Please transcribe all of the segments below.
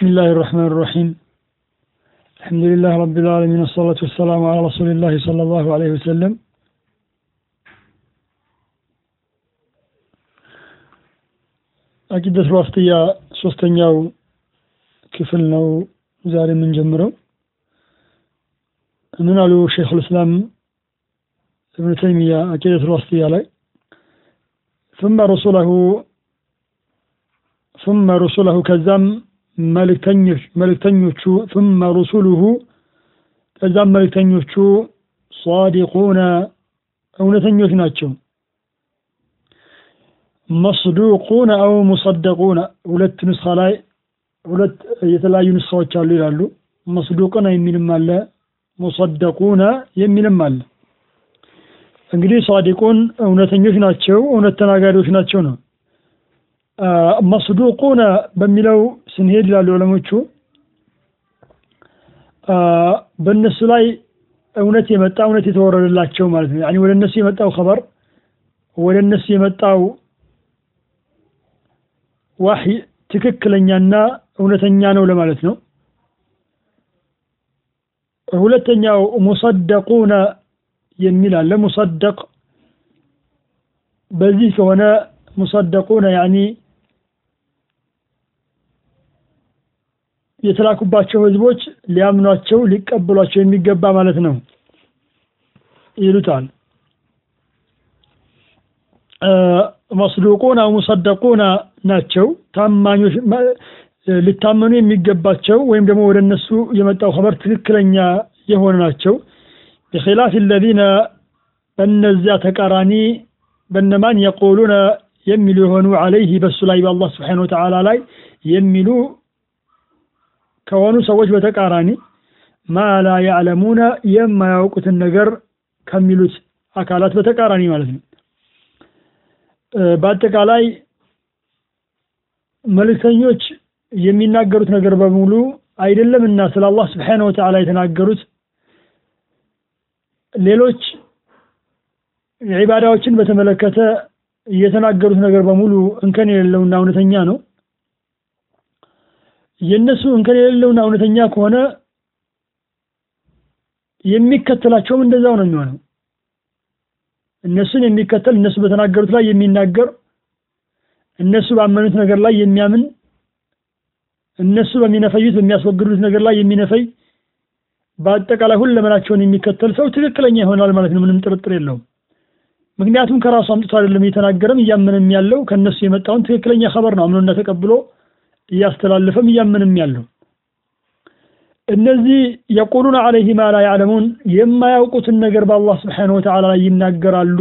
بسم الله الرحمن الرحيم الحمد لله رب العالمين والصلاة والسلام على رسول الله صلى الله عليه وسلم አቂደት ዋስጥያ ሶስተኛው ክፍል ነው ዛሬ የምንጀምረው ምን አሉ ሼክ ልእስላም እብን ተይሚያ አቂደት ዋስጥያ ላይ ثم رسله ثم رسله ከዛም መልእክተኞቹ ثመ ሩሱሉሁ ከዛም መልእክተኞቹ ሷዲቁነ እውነተኞች ናቸው። መስዱቁነ አው ሙሰደቁነ ሁለት ንስኻ ላይ ሁለት የተለያዩ ንስኻዎች አሉ ይላሉ። መስዱቅነ የሚልም አለ፣ ሙሰደቁነ የሚልም አለ። እንግዲህ ሷዲቁን እውነተኞች ናቸው፣ እውነት ተናጋሪዎች ናቸው ነው። መስዱቁነ በሚለው ስንሄድ ይላሉ ዑለሞቹ በእነሱ ላይ እውነት የመጣ እውነት የተወረደላቸው ማለት ነው። ወደ እነሱ የመጣው ኸበር ወደ እነሱ የመጣው ዋሂ ትክክለኛና እውነተኛ ነው ለማለት ነው። ሁለተኛው ሙሰደቁነ የሚል አለ። ሙሰደቅ በዚህ ከሆነ ሙሰደቁነ ያኒ የተላኩባቸው ህዝቦች ሊያምኗቸው ሊቀበሏቸው የሚገባ ማለት ነው ይሉታል። መስዱቁን አው ሙሰደቁና ናቸው ታማኞች ሊታመኑ የሚገባቸው ወይም ደግሞ ወደ እነሱ የመጣው ኸበር ትክክለኛ የሆነ ናቸው። ብኺላፍ ለዚነ በነዚያ ተቃራኒ በነማን የቆሉነ የሚሉ የሆኑ አለይህ በሱ ላይ በአላ ስብሓነ ወተዓላ ላይ የሚሉ ከሆኑ ሰዎች በተቃራኒ ማ ላ ያዕለሙነ የማያውቁትን ነገር ከሚሉት አካላት በተቃራኒ ማለት ነው። በአጠቃላይ መልእክተኞች የሚናገሩት ነገር በሙሉ አይደለም እና ስለ አላህ ስብሓን ወተዓላ የተናገሩት ሌሎች ዒባዳዎችን በተመለከተ የተናገሩት ነገር በሙሉ እንከን የሌለውና እውነተኛ ነው የእነሱ እንከን የሌለውና እውነተኛ ከሆነ የሚከተላቸውም እንደዛው ነው የሚሆነው። እነሱን የሚከተል እነሱ በተናገሩት ላይ የሚናገር እነሱ ባመኑት ነገር ላይ የሚያምን እነሱ በሚነፈዩት በሚያስወግዱት ነገር ላይ የሚነፈይ በአጠቃላይ ሁለመናቸውን የሚከተል ሰው ትክክለኛ ይሆናል ማለት ነው። ምንም ጥርጥር የለውም። ምክንያቱም ከራሱ አምጥቶ አይደለም እየተናገረም እያመንም ያለው ከእነሱ የመጣውን ትክክለኛ ኸበር ነው አምኖና ተቀብሎ እያስተላለፈም እያመንም ያለው። እነዚህ የቁሉን አለይህ ማ ላ ያዕለሙን የማያውቁትን ነገር በአላህ ስብሓን ወተዓላ ላይ ይናገራሉ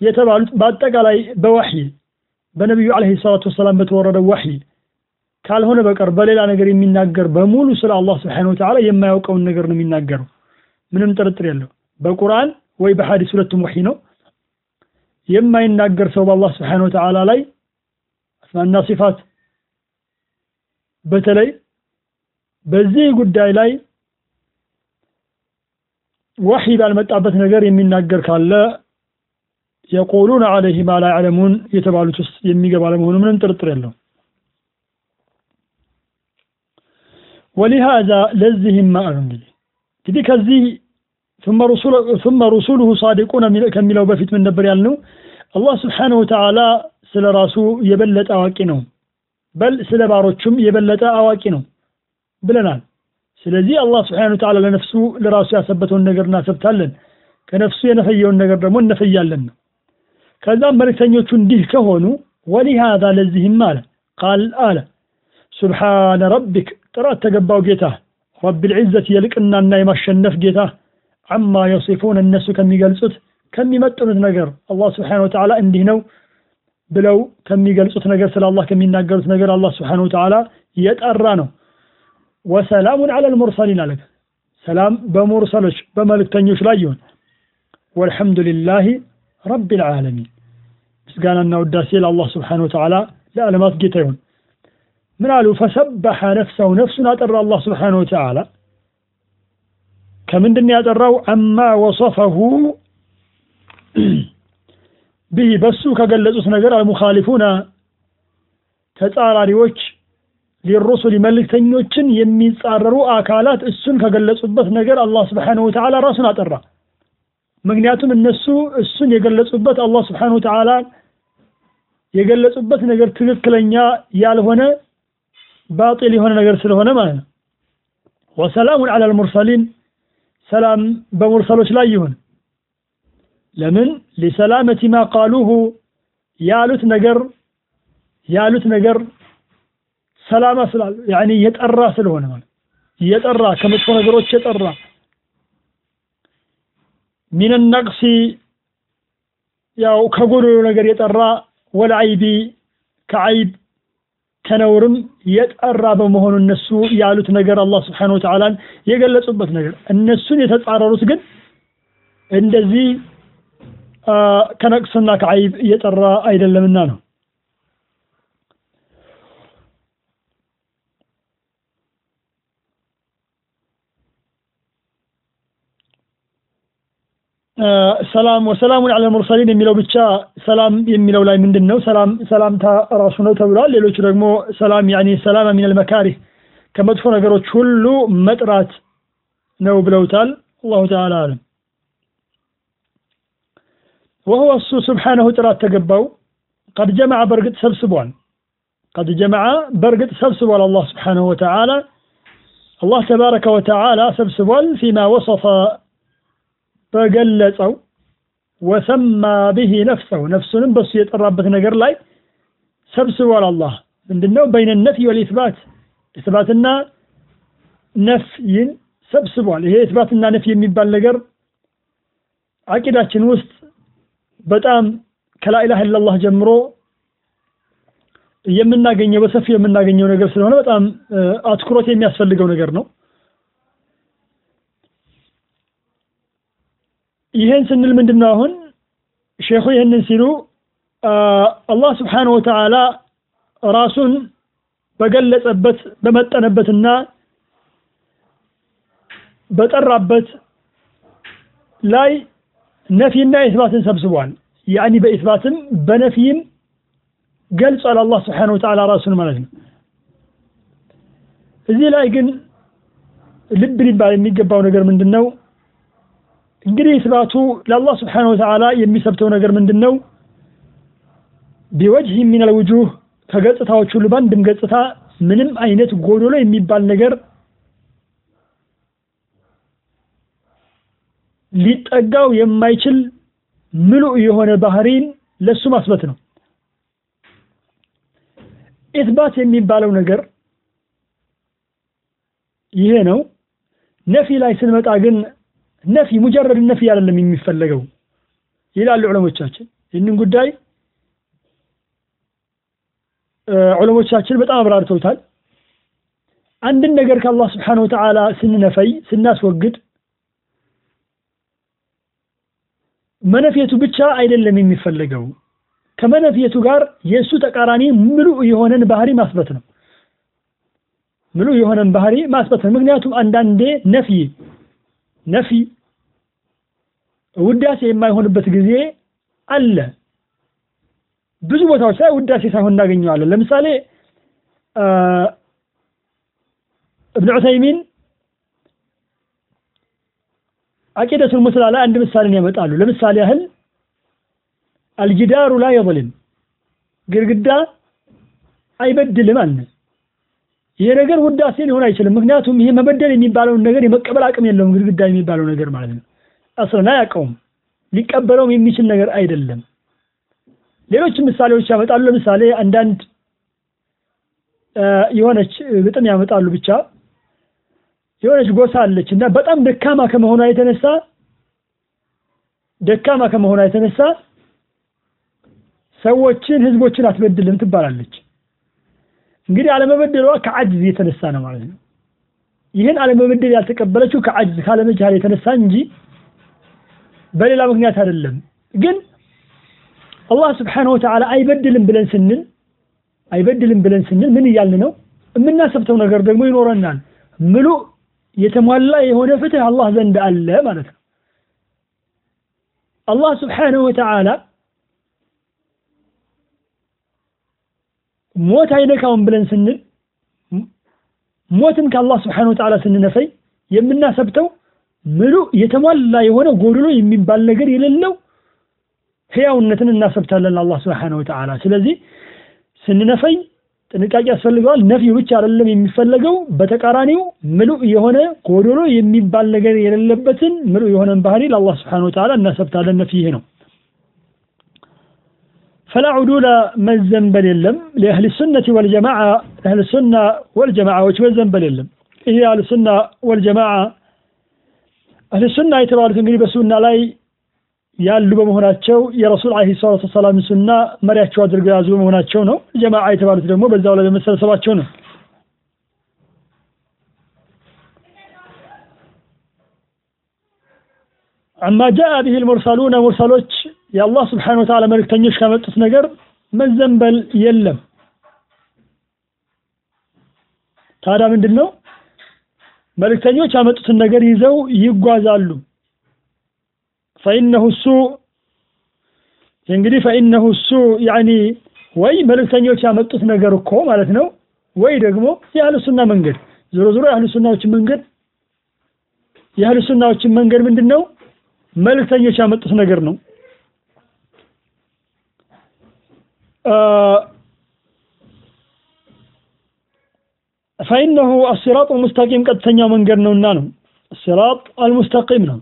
የተባሉት በአጠቃላይ በወሕይ በነቢዩ አለይሂ ሰላቱ ወሰላም በተወረደው ወሕይ ካልሆነ በቀር በሌላ ነገር የሚናገር በሙሉ ስለ አላህ ስብሓን ወተዓላ የማያውቀውን ነገር ነው የሚናገረው። ምንም ጥርጥር የለው በቁርአን ወይ በሐዲስ ሁለቱም ወሕይ ነው። የማይናገር ሰው በአላህ ስብሓን ወተዓላ ላይ አስማና ሲፋት በተለይ በዚህ ጉዳይ ላይ ወሕይ ባልመጣበት ነገር የሚናገር ካለ የቁሉን አለይህ ማ ላ ያዕለሙን የተባሉት ውስጥ የሚገባ ለመሆኑ ምንም ጥርጥር የለው ወሊሃዛ ለዚህም ማዕሉ እንግዲህ እንግዲህ ከዚህ ثم رسوله صادقون ከሚለው በፊት ምን ነበር ያልነው አላህ ስብሓንሁ ወተዓላ ስለ ራሱ የበለጠ አዋቂ ነው በል ስለ ባሮቹም የበለጠ አዋቂ ነው ብለናል። ስለዚህ አላህ ስብሓን ወተዓላ ለነፍሱ ለራሱ ያሰበተውን ነገር እናሰብታለን። ከነፍሱ የነፈየውን ነገር ደግሞ እነፈያለን ነው። ከዛም መልእክተኞቹ እንዲህ ከሆኑ ወሊሃዛ ለዚህም አለ ቃል አለ ሱብሓነ ረቢክ ጥራት ተገባው ጌታ ረብ ልዕዘት የልቅናና የማሸነፍ ጌታ አማ የሲፉን እነሱ ከሚገልጹት ከሚመጥኑት ነገር አላህ ስብሓን ወተዓላ እንዲህ ነው ብለው ከሚገልጹት ነገር ስለ አላህ ከሚናገሩት ነገር አላህ ስብሓን ወተዓላ የጠራ ነው። ወሰላሙን አላ ልሙርሰሊን አለ ሰላም በሙርሰሎች በመልእክተኞች ላይ ይሁን። ወልሐምዱ ልላህ ረብ ልዓለሚን ምስጋናና ውዳሴ ለአላህ ስብሓን ወተዓላ ለዓለማት ጌታ ይሁን። ምን አሉ? ፈሰበሐ ነፍሰው ነፍሱን አጠራ አላህ ስብሓን ወተዓላ ከምንድን ያጠራው? አማ ወሰፈሁ ብህ በሱ ከገለጹት ነገር አልሙኻሊፉና ተጻራሪዎች ሊሩሱል መልእክተኞችን የሚጻረሩ አካላት እሱን ከገለጹበት ነገር አላህ ስብሓነሁ ወተዓላ ራሱን አጠራ። ምክንያቱም እነሱ እሱን የገለጹበት አላህ ስብሓነሁ ወተዓላ የገለጹበት ነገር ትክክለኛ ያልሆነ ባጢል የሆነ ነገር ስለሆነ ማለት ነው። ወሰላሙን ዐለል ሙርሰሊን ሰላም በሙርሰሎች ላይ ይሁን። ለምን? ሊሰላመቲ ማ ቃሉሁ ያሉት ነገር ያሉት ነገር ሰላማ ስላል ያኒ የጠራ ስለሆነ ማለት የጠራ ከመጥፎ ነገሮች የጠራ። ሚን ነቅሲ ያው ከጎደሎ ነገር የጠራ ወልዐይቢ ከዐይብ ከነውርም የጠራ በመሆኑ እነሱ ያሉት ነገር አላህ ስብሓነሁ ወተዓላን የገለጹበት ነገር። እነሱን የተጻረሩት ግን እንደዚህ ከነቅስና ከዐይብ እየጠራ አይደለምና ነው። ሰላም ወሰላሙን ዐለል ሙርሰሊን የሚለው ብቻ ሰላም የሚለው ላይ ምንድን ነው? ሰላም ሰላምታ ራሱ ነው ተብሏል። ሌሎቹ ደግሞ ሰላም ያኒ ሰላም ሚነል መካሪህ ከመጥፎ ነገሮች ሁሉ መጥራት ነው ብለውታል። አላሁ ተዓላ አለም። ወሁወ እሱ ስብሓነሁ ጥራት ተገባው ቀድ ጀመዐ በእርግጥ ሰብስቧል። ቀድ ጀመዐ በእርግጥ ሰብስቧል። አላህ ስብሓነሁ ወተዓላ አላህ ተባረከ ወተዓላ ሰብስቧል ፊማ ወሰፈ በገለጸው ወሰማ ብሂ ነፍሰው ነፍሱንም በሱ የጠራበት ነገር ላይ ሰብስቧል። አላህ ምንድነው? በይነ ነፍይ ወልኢስባት ኢስባትና ነፍይን ሰብስቧል። ይሄ ኢስባትና ነፍይ የሚባል ነገር አቂዳችን ውስጥ በጣም ከላኢላሃ ኢለላህ ጀምሮ የምናገኘው በሰፊው የምናገኘው ነገር ስለሆነ በጣም አትኩሮት የሚያስፈልገው ነገር ነው። ይሄን ስንል ምንድን ነው አሁን ሼኹ ይህንን ሲሉ አላህ ስብሓነሁ ወተዓላ ራሱን በገለጸበት በመጠነበትና በጠራበት ላይ ነፊና ኢስባትን ሰብስቧል። ያኒ በኢስባትም በነፊይም ገልጿል አላህ ስብሓነሁ ወተዓላ ራሱን ማለት ነው። እዚህ ላይ ግን ልብ ሊባል የሚገባው ነገር ምንድን ነው? እንግዲህ ኢስባቱ ለአላህ ስብሓነሁ ወተዓላ የሚሰብተው ነገር ምንድን ነው? ቢወጅህ ሚነል ውጁህ ከገጽታዎች ሁሉ በአንድም ገጽታ ምንም አይነት ጎዶሎ የሚባል ነገር ሊጠጋው የማይችል ምሉእ የሆነ ባህሪን ለሱ ማስበት ነው። ኢስባት የሚባለው ነገር ይሄ ነው። ነፊ ላይ ስንመጣ ግን ነፊ ሙጀረድ ነፊ አይደለም የሚፈለገው ይላሉ ዑለሞቻችን። ይህንን ጉዳይ ዑለሞቻችን በጣም አብራርተውታል። አንድን ነገር ከአላህ ስብሓነሁ ወተዓላ ስንነፈይ ስናስወግድ መነፌቱ ብቻ አይደለም የሚፈለገው ከመነፌቱ ጋር የእሱ ተቃራኒ ምሉእ የሆነን ባህሪ ማስበት ነው። ምሉእ የሆነን ባህሪ ማስበት ነው። ምክንያቱም አንዳንዴ ነፊ ነፊ ውዳሴ የማይሆንበት ጊዜ አለ። ብዙ ቦታዎች ላይ ውዳሴ ሳይሆን እናገኘዋለን። ለምሳሌ እብን ዑሰይሚን አቂደቱል ሙስላ ላይ አንድ ምሳሌን ያመጣሉ። ለምሳሌ ያህል አልጅዳሩ ላ የظልም ግድግዳ አይበድልም አለ። ይሄ ነገር ውዳሴ ሊሆን አይችልም። ምክንያቱም ይሄ መበደል የሚባለውን ነገር የመቀበል አቅም የለውም። ግድግዳ የሚባለው ነገር ማለት ነው። አስረን አያውቀውም። ሊቀበለውም የሚችል ነገር አይደለም። ሌሎችም ምሳሌዎች ያመጣሉ። ለምሳሌ አንዳንድ የሆነች ግጥም ያመጣሉ። ብቻ የሆነች ጎሳ አለች እና በጣም ደካማ ከመሆኗ የተነሳ ደካማ ከመሆኗ የተነሳ ሰዎችን፣ ህዝቦችን አትበድልም ትባላለች። እንግዲህ አለመበደሏ ከአጅዝ የተነሳ ነው ማለት ነው። ይህን አለመበደል ያልተቀበለችው ከአጅዝ ካለመቻል የተነሳ እንጂ በሌላ ምክንያት አይደለም። ግን አላህ ስብሓነሁ ወተዓላ አይበድልም ብለን ስንል አይበድልም ብለን ስንል ምን እያልን ነው? የምናሰብተው ነገር ደግሞ ይኖረናል። ምሉ የተሟላ የሆነ ፍትህ አላህ ዘንድ አለ ማለት ነው። አላህ ስብሓነሁ ወተዓላ ሞት አይነካውም ብለን ስንል ሞትን ከአላህ ስብሓነ ወተዓላ ስንነፈይ የምናሰብተው ምሉእ የተሟላ የሆነ ጎድሎ የሚባል ነገር የሌለው ህያውነትን እናሰብታለን አላህ ስብሓነ ወተዓላ። ስለዚህ ስንነፈይ ጥንቃቄ ያስፈልገዋል። ነፊው ብቻ አይደለም የሚፈለገው፣ በተቃራኒው ምሉእ የሆነ ጎዶሎ የሚባል ነገር የሌለበትን ምሉእ የሆነን ባህሪ ለአላህ ስብሓነ ወተዓላ እናሰብታለን። ነፊ ይሄ ነው። ፈላ ዑዱለ መዘንበል የለም ለአህል ሱነቲ ወልጀማዓ አህል ሱና ወልጀማዓዎች መዘንበል የለም። ይሄ አህል ሱና ወልጀማዓ አህል ሱና የተባሉት እንግዲህ በሱና ላይ ያሉ በመሆናቸው የረሱል ዓለይሂ ሰላቱ ወሰላም ሱና መሪያቸው አድርገው የያዙ በመሆናቸው ነው። ጀማዓ የተባሉት ደግሞ በዛው ላይ በመሰብሰባቸው ነው። አማ ጃአ ቢሂ ልሙርሰሉነ ሙርሰሎች የአላህ ስብሓነ ወተዓላ መልእክተኞች ካመጡት ነገር መዘንበል የለም። ታዲያ ምንድን ነው መልእክተኞች ያመጡትን ነገር ይዘው ይጓዛሉ። ፈኢነሁ እሱ እንግዲህ ፈኢነሁ እሱ ያኒ ወይ መልእክተኞች ያመጡት ነገር እኮ ማለት ነው፣ ወይ ደግሞ የአህሉ ሱና መንገድ ዞሮ ዞሮ የአህሉ ሱናዎችን መንገድ የአህሉ ሱናዎችን መንገድ ምንድን ነው? መልእክተኞች ያመጡት ነገር ነው። ፈኢነሁ አሲራጥ አልሙስተቂም ቀጥተኛው መንገድ ነውና ነው። ሲራጥ አልሙስተቂም ነው።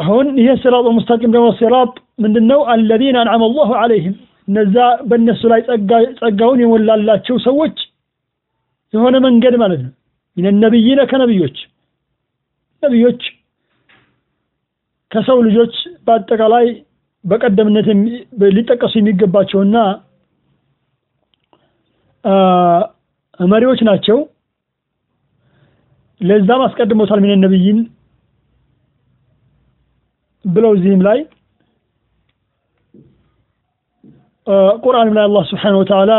አሁን ይሄ ሲራጥ ሙስተቂም ደግሞ ሲራጥ ምንድነው? አለዚነ አንዓመ አላሁ ዐለይሂም እነዛ በእነሱ ላይ ጸጋውን የሞላላቸው ሰዎች የሆነ መንገድ ማለት ነው። ሚነ ነቢይነ ከነቢዮች ነቢዮች ከሰው ልጆች በአጠቃላይ በቀደምነት ሊጠቀሱ የሚገባቸውና መሪዎች ናቸው። ለዛም አስቀድሞታል ሚነ ነቢይን ብለው እዚህም ላይ ቁርአንም ላይ አላህ ስብሓነሁ ወተዓላ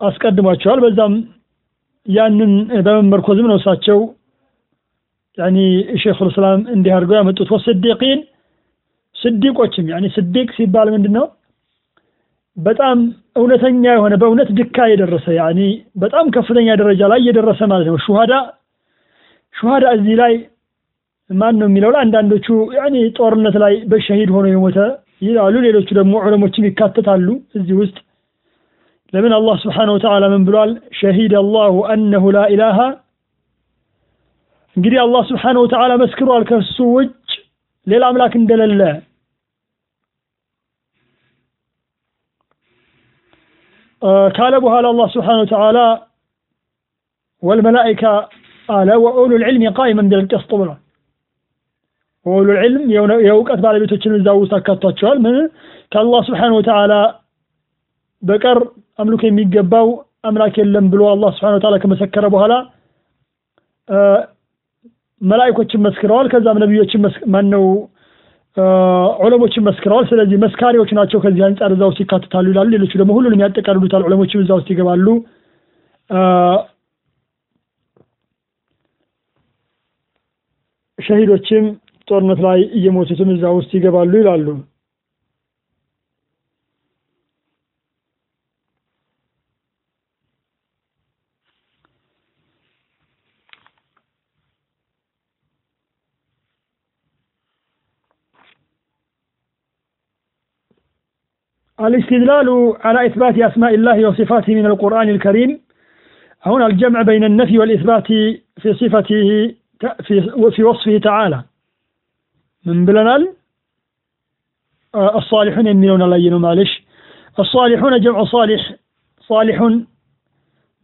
አስቀድሟቸዋል። በዛም ያንን በመመርኮዝም ነው እሳቸው ያኒ ሼኹል እንዲህ አድርገው ያመጡት። ወስዲቂን ስዲቆችም ስዲቅ ሲባል ምንድን ነው? በጣም እውነተኛ የሆነ በእውነት ድካ የደረሰ በጣም ከፍተኛ ደረጃ ላይ የደረሰ ማለት ነው። ሹሃዳ ሹሃዳ እዚህ ላይ ማን ነው የሚለው ላይ አንዳንዶቹ ያኒ ጦርነት ላይ በሸሂድ ሆኖ የሞተ ይላሉ። ሌሎቹ ደግሞ ዑለሞችም ይካተታሉ እዚህ ውስጥ። ለምን አላህ ስብሓነሁ ወተዓላ ምን ብሏል? ሸሂደ አላሁ አነሁ ላ ኢላሃ እንግዲህ አላህ ስብሓነሁ ወተዓላ መስክሯል ከሱ ውጭ ሌላ አምላክ እንደሌለ ካለ በኋላ አላህ ስብሓነሁ ወተዓላ ወልመላኢካ አለ ወኡሉል ዒልሚ ቃኢመን ቢልቅስጥ ብሏል። ወኡሉል ዒልም የእውቀት ባለቤቶችን እዛ ውስጥ አካቷቸዋል። ምን ከአላህ ስብሓነሁ ወተዓላ በቀር አምልኮ የሚገባው አምላክ የለም ብሎ አላህ ስብሓነሁ ወተዓላ ከመሰከረ በኋላ መላኢኮችን መስክረዋል። ከዛም ነቢዮችን ማነው ዑለሞችን መስክረዋል። ስለዚህ መስካሪዎች ናቸው። ከዚህ አንጻር እዛ ውስጥ ይካተታሉ ይላሉ። ሌሎቹ ደግሞ ሁሉንም ያጠቃልሉታል። ዑለሞችም እዛ ውስጥ ይገባሉ። ሸሂዶችም ጦርነት ላይ እየሞቱትም እዛ ውስጥ ይገባሉ ይላሉ። الاستدلال على إثبات أسماء الله وصفاته من القرآن الكريم هنا الجمع بين النفي والإثبات في صفته في, في وصفه تعالى ምን ብለናል? አሳሊሑን የሚለውን አላየነውም አለሽ። አሳሊሑን ጀምዑ ሳሊሕ ሳሊሑን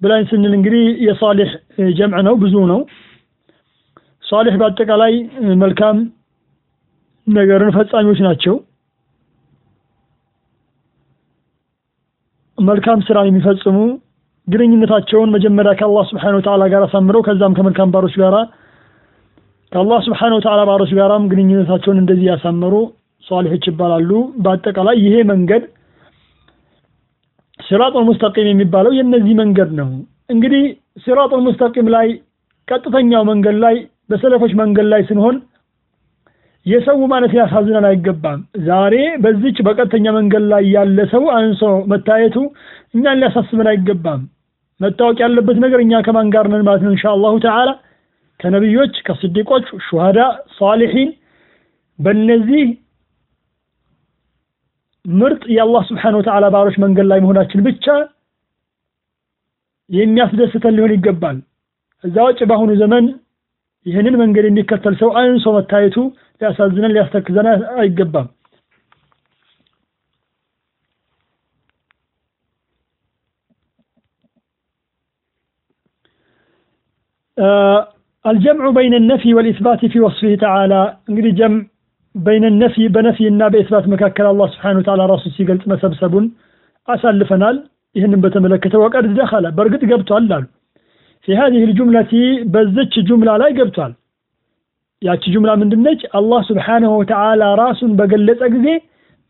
ብለን ስንል እንግዲህ የሳሊሕ ጀምዕ ነው፣ ብዙ ነው። ሳሊሕ በአጠቃላይ መልካም ነገርን ፈጻሚዎች ናቸው። መልካም ስራ የሚፈጽሙ ግንኙነታቸውን መጀመሪያ ከአላህ ስብሓነሁ ወተዓላ ጋር አሳምረው ከዛም ከመልካም ባሮች ጋራ ከአላህ ስብሓነሁ ወተዓላ ባሮች ጋራም ግንኙነታቸውን እንደዚህ ያሳመሩ ሷሊሖች ይባላሉ። በአጠቃላይ ይሄ መንገድ ሲራጡል ሙስተቂም የሚባለው የነዚህ መንገድ ነው። እንግዲህ ሲራጡል ሙስተቂም ላይ ቀጥተኛው መንገድ ላይ በሰለፎች መንገድ ላይ ስንሆን የሰው ማለት ሊያሳዝነን አይገባም። ዛሬ በዚች በቀጥተኛ መንገድ ላይ ያለ ሰው አንሶ መታየቱ እኛን ሊያሳስበን አይገባም። መታወቅ ያለበት ነገር እኛ ከማን ጋር ነን ማለት ነው። ኢንሻአላሁ ተዓላ ከነቢዮች፣ ከስዲቆች፣ ሹሃዳ፣ ሳሊሒን በእነዚህ ምርጥ የአላህ ስብሓነሁ ወተዓላ ባሮች መንገድ ላይ መሆናችን ብቻ የሚያስደስተን ሊሆን ይገባል። እዛ ውጭ በአሁኑ ዘመን ይህንን መንገድ የሚከተል ሰው አንሶ መታየቱ ሊያሳዝነን ሊያስተክዘን አይገባም። አልጀምዑ በይነ ነፊ ወልኢስባት ፊ ወስፊህ ተዓላ እንግዲህ ጀምዕ በይነ ነፊ በነፊ እና በኢስባት መካከል አላህ ስብሓነሁ ወተዓላ ራሱ ሲገልጽ መሰብሰቡን አሳልፈናል። ይህንን በተመለከተ ወቀድ ደኸለ በእርግጥ ገብቷል አሉ ፊ ሀዚህ ልጁምለቲ በዘች ጁምላ ላይ ገብቷል። ያቺ ጁምላ ምንድነች? አላህ ስብሓነሁ ወተዓላ ራሱን በገለጸ ጊዜ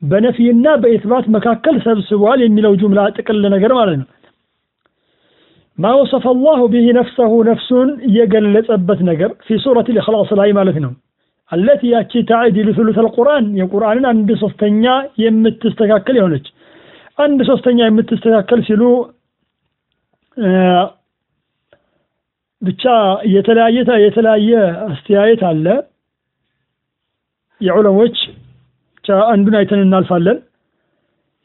በነፊና በኢስባት መካከል ሰብስቧል የሚለው ጁምላ ጥቅል ነገር ማለት ነው። ማ ወሰፈ አላሁ ቢሂ ነፍሰሁ ነፍሱን የገለጸበት ነገር ፊ ሱረት ልእክላስ ላይ ማለት ነው። አለቲ ያቺ ተዕዲሉ ሱሉስ አልቁርአን የቁርአንን አንድ ሶስተኛ የምትስተካከል የሆነች አንድ ሶስተኛ የምትስተካከል ሲሉ ብቻ የተለያየ የተለያየ አስተያየት አለ የዑለሞች ብቻ አንዱን አይተን እናልፋለን።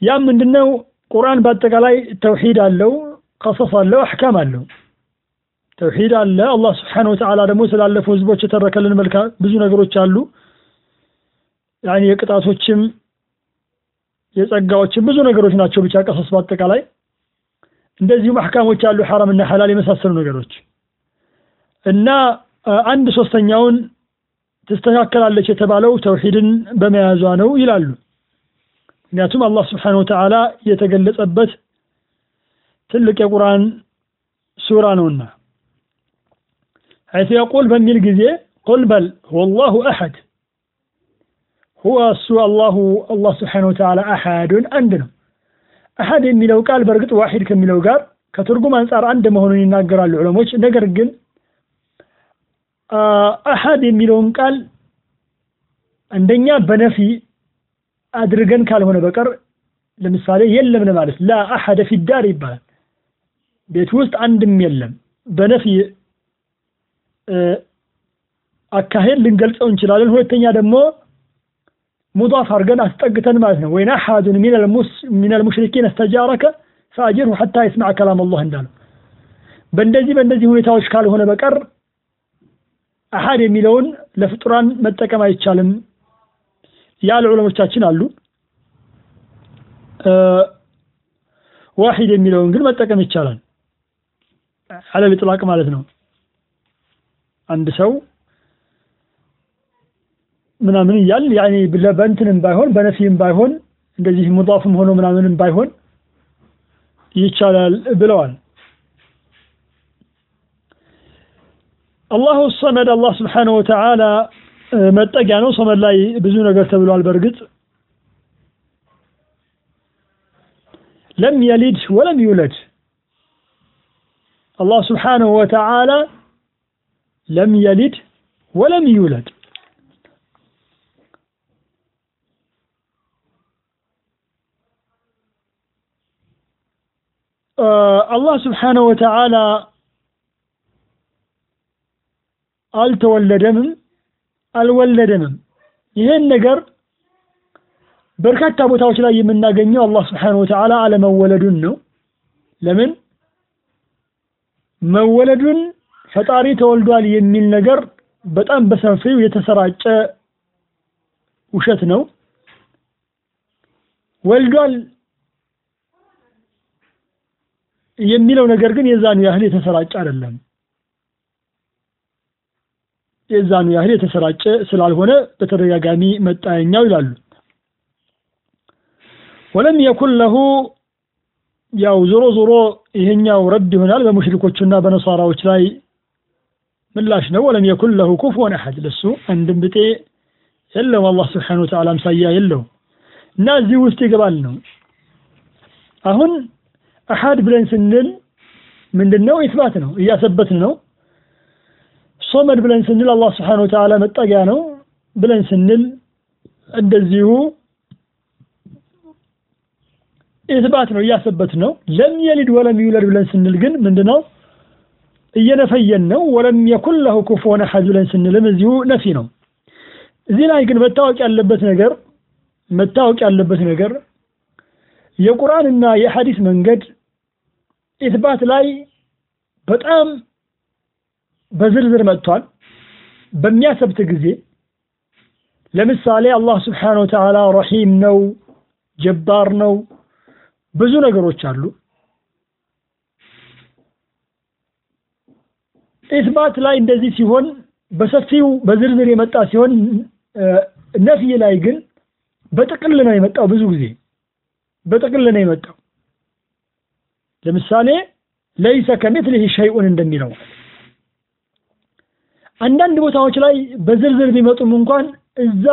ያም ምንድነው ቁርአን በአጠቃላይ ተውሂድ አለው፣ ቀሰስ አለው፣ አሕካም አለው። ተውሂድ አለ። አላህ ስብሓነሁ ወተዓላ ደግሞ ስላለፉ ህዝቦች የተረከልን መልካም ብዙ ነገሮች አሉ። ያኒ የቅጣቶችም የጸጋዎችም ብዙ ነገሮች ናቸው። ብቻ ቀሰስ በአጠቃላይ እንደዚሁም አሕካሞች አሉ፣ ሐራምና ሐላል የመሳሰሉ ነገሮች እና አንድ ሶስተኛውን ትስተካከላለች የተባለው ተውሂድን በመያዟ ነው ይላሉ። ምክንያቱም አላህ ስብሓነሁ ወተዓላ የተገለጸበት ትልቅ የቁርአን ሱራ ነውና ሐይቱ የቁል በሚል ጊዜ ቁል በል ሁወ አላሁ አሐድ ሁወ እሱ አላሁ አላህ ስብሓነሁ ወተዓላ አሐዱን አንድ ነው። አሐድ የሚለው ቃል በእርግጥ ዋሂድ ከሚለው ጋር ከትርጉም አንጻር አንድ መሆኑን ይናገራሉ ዑለሞች። ነገር ግን አሐድ የሚለውን ቃል አንደኛ በነፊ አድርገን ካልሆነ በቀር ለምሳሌ የለም ለማለት ላ አሐደ ፊዳር ይባላል። ቤት ውስጥ አንድም የለም በነፊ አካሄድ ልንገልጸው እንችላለን። ሁለተኛ ደግሞ ሙዳፍ አድርገን አስጠግተን ማለት ነው። ወይን አሐዱን ሚነል ሙሽሪኪን እስተጃረከ ፈአጅርሁ ሐታ ይስማዕ ከላም አላህ እንዳለው በእንደዚህ በእንደዚህ ሁኔታዎች ካልሆነ በቀር አሐድ የሚለውን ለፍጡራን መጠቀም አይቻልም ያሉ ዑለሞቻችን አሉ። ዋሂድ የሚለውን ግን መጠቀም ይቻላል። አለል ኢጥላቅ ማለት ነው። አንድ ሰው ምናምን እያል ያኔ በእንትንም ባይሆን በነፊም ባይሆን እንደዚህ ሙዳፍም ሆኖ ምናምንም ባይሆን ይቻላል ብለዋል። አላሁ ሰመድ አላህ ስብሓነሁ ወተዓላ መጠጊያ ነው። ሰመድ ላይ ብዙ ነገር ተብሏል። በእርግጥ ለም የሊድ ወለም ይውለድ አላህ ስብሓነሁ ወተዓላ ለም የሊድ ወለም ይውለድ አላህ ስብሓነሁ ወተዓላ አልተወለደምም አልወለደምም። ይህን ነገር በርካታ ቦታዎች ላይ የምናገኘው አላህ ስብሓነሁ ወተዓላ አለመወለዱን ነው። ለምን መወለዱን ፈጣሪ ተወልዷል የሚል ነገር በጣም በሰፊው የተሰራጨ ውሸት ነው። ወልዷል የሚለው ነገር ግን የዛኑ ያህል የተሰራጨ አይደለም። የዛኑ ያህል የተሰራጨ ስላልሆነ በተደጋጋሚ መጣያኛው ይላሉ። ወለም የኩን ለሁ ያው ዞሮ ዞሮ ይሄኛው ረድ ይሆናል በሙሽሪኮቹና በነሳራዎች ላይ ምላሽ ነው። ወለም የኩን ለሁ ኩፉወን አሐድ ለሱ አንድም ብጤ የለውም። አላህ ስብሓነሁ ወተዓላ አምሳያ የለውም እና እዚህ ውስጥ ይገባል ነው። አሁን አሐድ ብለን ስንል ምንድን ነው? ኢስባት ነው፣ እያሰበትን ነው። ሶመድ ብለን ስንል አላህ ስብሓነሁ ወተዓላ መጠጊያ ነው፣ ብለን ስንል እንደዚሁ ኢትባት ነው እያሰበት ነው። ለም የሊድ ወለም ይውለድ ብለን ስንል ግን ምንድነው? እየነፈየን ነው። ወለም የኩን ለሁ ኩፉወን አሐድ ብለን ስንልም እዚሁ ነፊ ነው። እዚህ ላይ ግን መታወቅ ያለበት ነገር መታወቅ ያለበት ነገር የቁርአንና የሐዲስ መንገድ ኢትባት ላይ በጣም በዝርዝር መጥቷል። በሚያሰብት ጊዜ ለምሳሌ አላህ ስብሓነሁ ወተዓላ ረሂም ነው ጀባር ነው ብዙ ነገሮች አሉ። ኢትባት ላይ እንደዚህ ሲሆን በሰፊው በዝርዝር የመጣ ሲሆን ነፍይ ላይ ግን በጥቅል ነው የመጣው ብዙ ጊዜ። በጥቅል ነው የመጣው። ለምሳሌ ለይሰ ከሚትሊህ ሸይኡን እንደሚለው አንዳንድ ቦታዎች ላይ በዝርዝር ቢመጡም እንኳን እዛ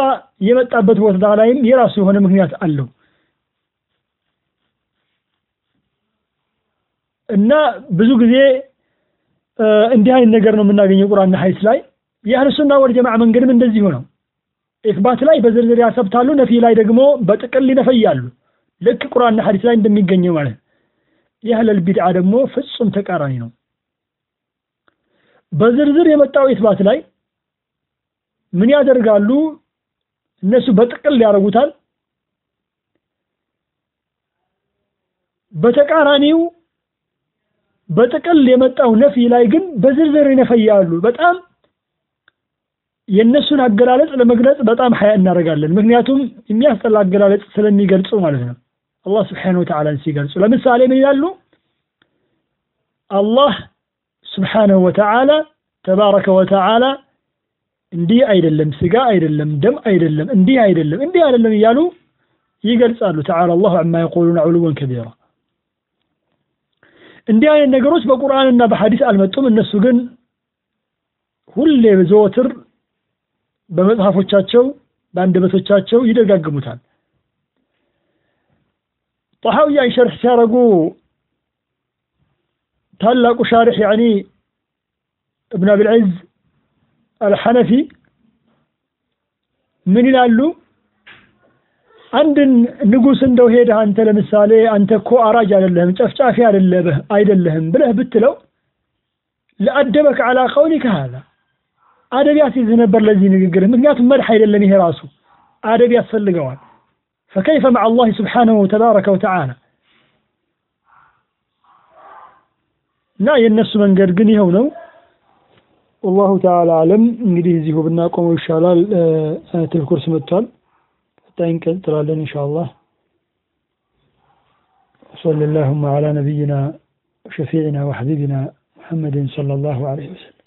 የመጣበት ቦታ ላይም የራሱ የሆነ ምክንያት አለው እና ብዙ ጊዜ እንዲህ አይነት ነገር ነው የምናገኘው ቁርአንና ሐዲስ ላይ። የአህለ ሱና ወል ጀማዓ መንገድም እንደዚሁ ነው። ኢስባት ላይ በዝርዝር ያሰብታሉ ነፊ ላይ ደግሞ በጥቅል ይነፈያሉ ልክ ቁርአንና ሐዲስ ላይ እንደሚገኘው ማለት የአህለል ቢድዓ ደግሞ ፍጹም ተቃራኒ ነው። በዝርዝር የመጣው ኢስባት ላይ ምን ያደርጋሉ? እነሱ በጥቅል ያደርጉታል። በተቃራኒው በጥቅል የመጣው ነፊ ላይ ግን በዝርዝር ይነፈያሉ በጣም የእነሱን አገላለጽ ለመግለጽ በጣም ሀያ እናደርጋለን። ምክንያቱም የሚያስጠላ አገላለጽ ስለሚገልጹ ማለት ነው። አላህ ስብሓነሁ ወተዓላን ሲገልጹ ለምሳሌ ምን ይላሉ? አላህ ስብሓነሁ ወተዓላ ተባረከ ወተዓላ እንዲህ አይደለም ስጋ አይደለም ደም አይደለም እንዲህ አይደለም እንዲህ አይደለም እያሉ ይገልጻሉ። ተዓላ አላሁ አማ የቁሉን ዑሉወን ከቢራ እንዲህ አይነት ነገሮች በቁርአንና በሐዲስ አልመጡም። እነሱ ግን ሁሌ ዘወትር በመጽሐፎቻቸው በአንደበቶቻቸው ይደጋግሙታል። ጠሐውያን ሸርሕ ሲያረጉ ታላቁ ሻሪሕ ያኒ እብን አብልዕዝ አልሐነፊ ምን ይላሉ አንድን ንጉስ እንደው ሄደህ አንተ ለምሳሌ አንተ እኮ አራጅ አይደለህም ጨፍጫፊ አይደለህ አይደለህም ብለህ ብትለው ለአደበክ አላ ቀውሊከ ሀዛ አደብ ያስይዝህ ነበር ለዚህ ንግግር። ምክንያቱም መድህ አይደለም ይሄ ራሱ አደብ ያስፈልገዋል። ፈከይፈ መዓ አላህ ሱብሓነሁ ተባረከ ወተዓላ እና የእነሱ መንገድ ግን ይኸው ነው። ወላሁ ተዓላ አለም። እንግዲህ እዚሁ ብናቆመው ይሻላል። ሰነቱል መጥቷል። تاين كذا إن شاء الله. صلى اللهم على نبينا وشفيعنا وحبيبنا محمد صلى الله عليه وسلم.